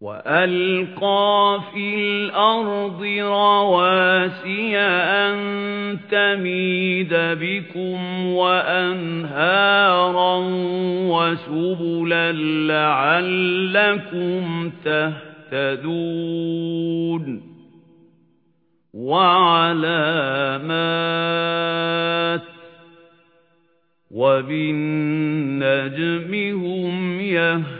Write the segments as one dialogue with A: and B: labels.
A: وَأَلْقَى فِي الْأَرْضِ رَوَاسِيَ أَن تَمِيدَ بِكُمْ وَأَنْهَارًا وَسُبُلًا لَّعَلَّكُمْ تَهْتَدُونَ وَعَلَامَاتٍ وَبِالنَّجْمِ هُمْ يَهْتَدُونَ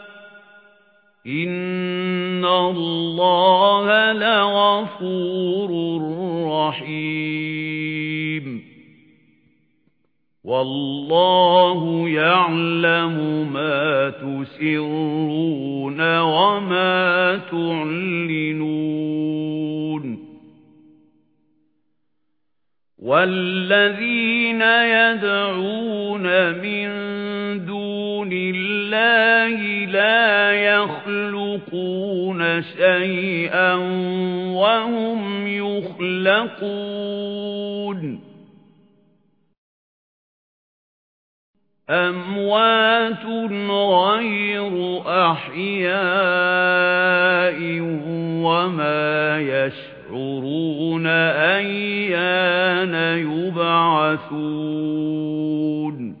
A: إِنَّ اللَّهَ لَغَفُورٌ رَّحِيمٌ. وَاللَّهُ يَعْلَمُ مَا تُسِرُّونَ وَمَا تُعْلِنُونَ. وَالَّذِينَ يَدْعُونَ مِن اللَّهِ لَا يَخْلُقُونَ شَيْئًا وَهُمْ يُخْلَقُونَ. أَمْوَاتٌ غَيْرُ أَحْيَاءٍ وَمَا يَشْعُرُونَ أَيَّانَ يُبْعَثُونَ.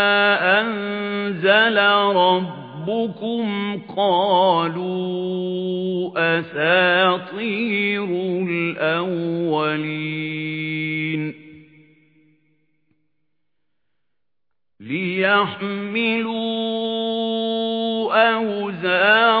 A: أَنزَلَ رَبُّكُمْ قَالُوا أَسَاطِيرُ الْأَوَّلِينَ لِيَحْمِلُوا أَوْزَارَهُمْ